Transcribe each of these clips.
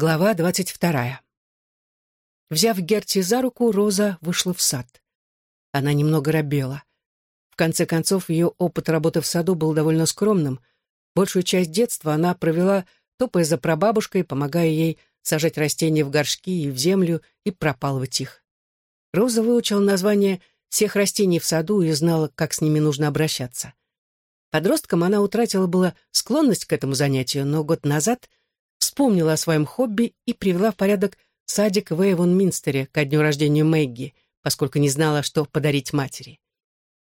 Глава двадцать вторая. Взяв Герти за руку, Роза вышла в сад. Она немного робела. В конце концов, ее опыт работы в саду был довольно скромным. Большую часть детства она провела, топая за прабабушкой, помогая ей сажать растения в горшки и в землю и пропалывать их. Роза выучила название всех растений в саду и знала, как с ними нужно обращаться. Подростком она утратила была склонность к этому занятию, но год назад вспомнила о своем хобби и привела в порядок садик в Эйвон-Минстере ко дню рождения Мэгги, поскольку не знала, что подарить матери.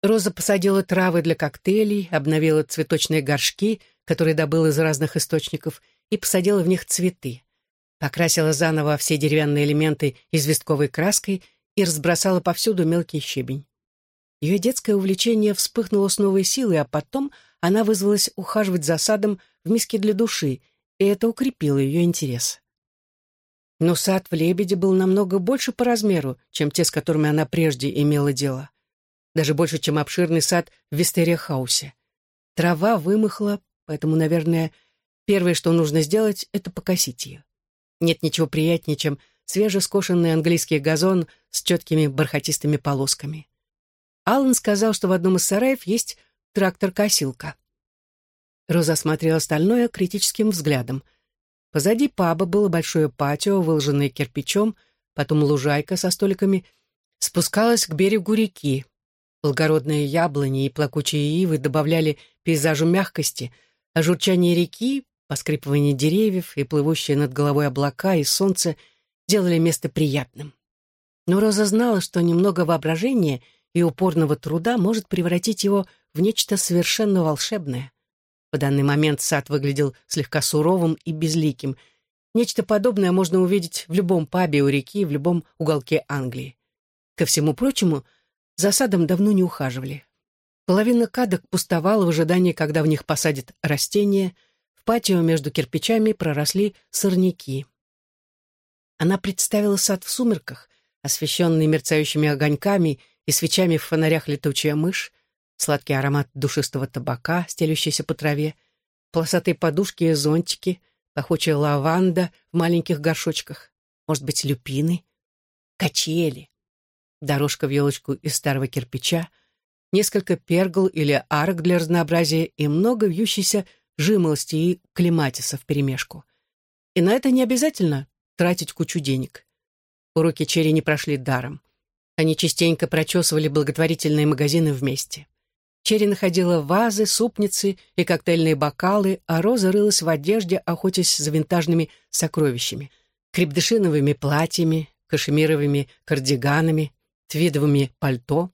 Роза посадила травы для коктейлей, обновила цветочные горшки, которые добыла из разных источников, и посадила в них цветы. Покрасила заново все деревянные элементы известковой краской и разбросала повсюду мелкий щебень. Ее детское увлечение вспыхнуло с новой силой, а потом она вызвалась ухаживать за садом в миске для души и это укрепило ее интерес. Но сад в Лебеде был намного больше по размеру, чем те, с которыми она прежде имела дело. Даже больше, чем обширный сад в Вистерия-хаусе. Трава вымахла, поэтому, наверное, первое, что нужно сделать, это покосить ее. Нет ничего приятнее, чем свежескошенный английский газон с четкими бархатистыми полосками. Аллан сказал, что в одном из сараев есть трактор-косилка. Роза осмотрела остальное критическим взглядом. Позади паба было большое патио, выложенное кирпичом, потом лужайка со столиками, спускалась к берегу реки. Благородные яблони и плакучие ивы добавляли пейзажу мягкости, а журчание реки, поскрипывание деревьев и плывущие над головой облака и солнце делали место приятным. Но Роза знала, что немного воображения и упорного труда может превратить его в нечто совершенно волшебное. В данный момент сад выглядел слегка суровым и безликим. Нечто подобное можно увидеть в любом пабе у реки, в любом уголке Англии. Ко всему прочему, за садом давно не ухаживали. Половина кадок пустовала в ожидании, когда в них посадят растения. В патио между кирпичами проросли сорняки. Она представила сад в сумерках, освещенный мерцающими огоньками и свечами в фонарях летучая мышь, сладкий аромат душистого табака, стелющийся по траве, полосатые подушки и зонтики, пахучая лаванда в маленьких горшочках, может быть, люпины, качели, дорожка в елочку из старого кирпича, несколько пергл или арок для разнообразия и много вьющейся жимолости и клематиса вперемешку. И на это не обязательно тратить кучу денег. Уроки Черри не прошли даром. Они частенько прочесывали благотворительные магазины вместе. Черри находила вазы, супницы и коктейльные бокалы, а Роза рылась в одежде, охотясь за винтажными сокровищами. Крепдышиновыми платьями, кашемировыми кардиганами, твидовыми пальто.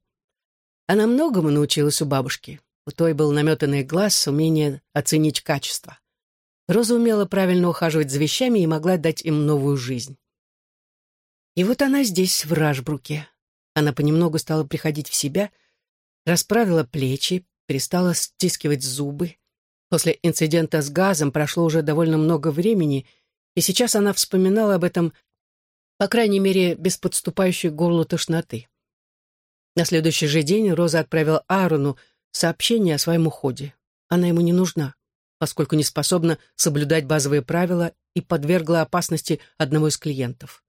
Она многому научилась у бабушки. У той был наметанный глаз, умение оценить качество. Роза умела правильно ухаживать за вещами и могла дать им новую жизнь. И вот она здесь, в Ражбруке. Она понемногу стала приходить в себя — расправила плечи, перестала стискивать зубы. После инцидента с газом прошло уже довольно много времени, и сейчас она вспоминала об этом, по крайней мере, без подступающей горлу тошноты. На следующий же день Роза отправила Аарону сообщение о своем уходе. Она ему не нужна, поскольку не способна соблюдать базовые правила и подвергла опасности одного из клиентов.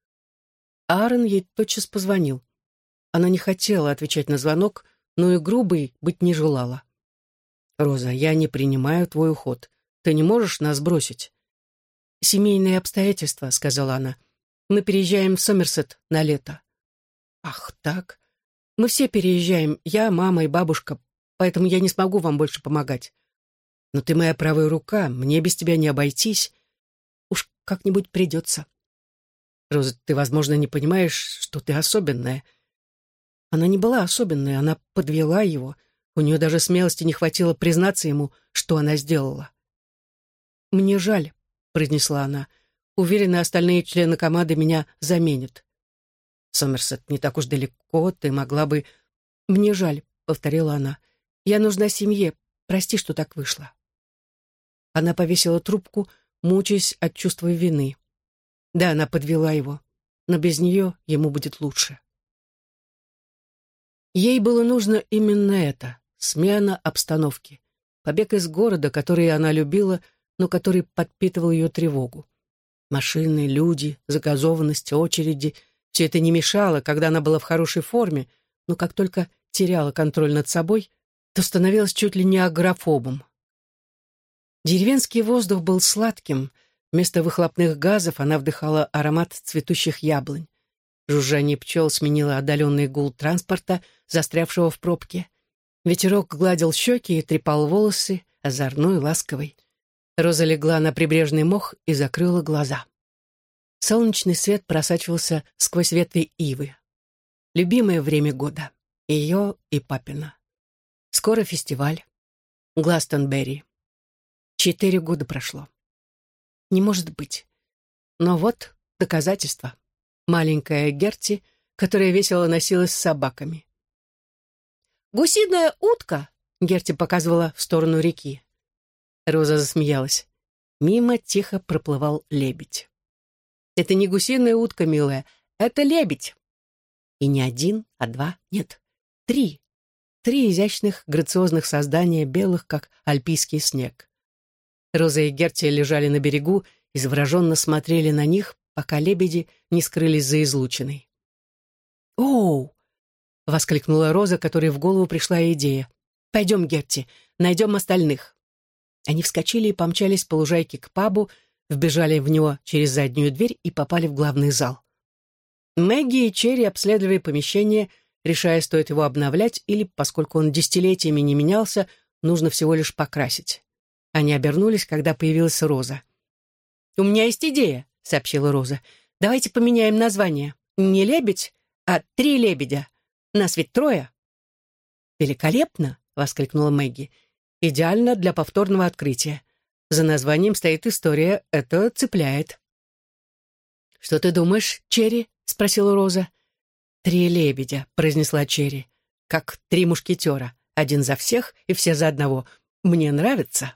Аарон ей тотчас позвонил. Она не хотела отвечать на звонок, но и грубой быть не желала. «Роза, я не принимаю твой уход. Ты не можешь нас бросить?» «Семейные обстоятельства», — сказала она. «Мы переезжаем в Сомерсет на лето». «Ах, так? Мы все переезжаем, я, мама и бабушка, поэтому я не смогу вам больше помогать. Но ты моя правая рука, мне без тебя не обойтись. Уж как-нибудь придется». «Роза, ты, возможно, не понимаешь, что ты особенная». Она не была особенной, она подвела его. У нее даже смелости не хватило признаться ему, что она сделала. «Мне жаль», — произнесла она. «Уверена, остальные члены команды меня заменят». «Сомерсет, не так уж далеко, ты могла бы...» «Мне жаль», — повторила она. «Я нужна семье. Прости, что так вышло». Она повесила трубку, мучаясь от чувства вины. Да, она подвела его, но без нее ему будет лучше. Ей было нужно именно это — смена обстановки, побег из города, который она любила, но который подпитывал ее тревогу. Машины, люди, загазованность, очереди — все это не мешало, когда она была в хорошей форме, но как только теряла контроль над собой, то становилась чуть ли не агрофобом. Деревенский воздух был сладким, вместо выхлопных газов она вдыхала аромат цветущих яблонь. Жужжание пчел сменило отдаленный гул транспорта, застрявшего в пробке. Ветерок гладил щеки и трепал волосы, озорной, ласковый. Роза легла на прибрежный мох и закрыла глаза. Солнечный свет просачивался сквозь ветви ивы. Любимое время года. Ее и папина. Скоро фестиваль. Гластонберри. Четыре года прошло. Не может быть. Но вот доказательство. Маленькая Герти, которая весело носилась с собаками. «Гусиная утка!» — Герти показывала в сторону реки. Роза засмеялась. Мимо тихо проплывал лебедь. «Это не гусиная утка, милая, это лебедь!» И не один, а два, нет, три. Три изящных, грациозных создания, белых, как альпийский снег. Роза и Герти лежали на берегу и завороженно смотрели на них, пока лебеди не скрылись за излучиной. «Оу!» — воскликнула Роза, которой в голову пришла идея. «Пойдем, Герти, найдем остальных». Они вскочили и помчались по лужайке к пабу, вбежали в него через заднюю дверь и попали в главный зал. Мэгги и Черри обследовали помещение, решая, стоит его обновлять или, поскольку он десятилетиями не менялся, нужно всего лишь покрасить. Они обернулись, когда появилась Роза. «У меня есть идея», — сообщила Роза. «Давайте поменяем название. Не лебедь, а три лебедя. Нас ведь трое». «Великолепно!» — воскликнула Мэгги. «Идеально для повторного открытия. За названием стоит история, это цепляет». «Что ты думаешь, Черри?» — спросила Роза. «Три лебедя», — произнесла Черри. «Как три мушкетера. Один за всех и все за одного. Мне нравится».